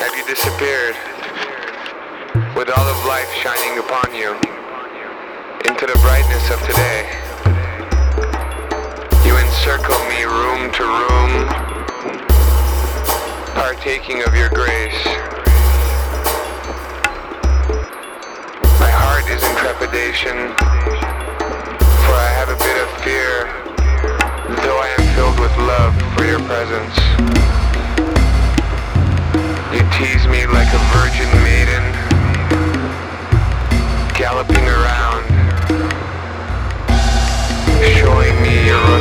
have you disappeared with all of life shining upon you into the brightness of today. You encircle me room to room, partaking of your grace. My heart is in trepidation, for I have a bit of fear, though I am filled with love for your presence. Around, showing me your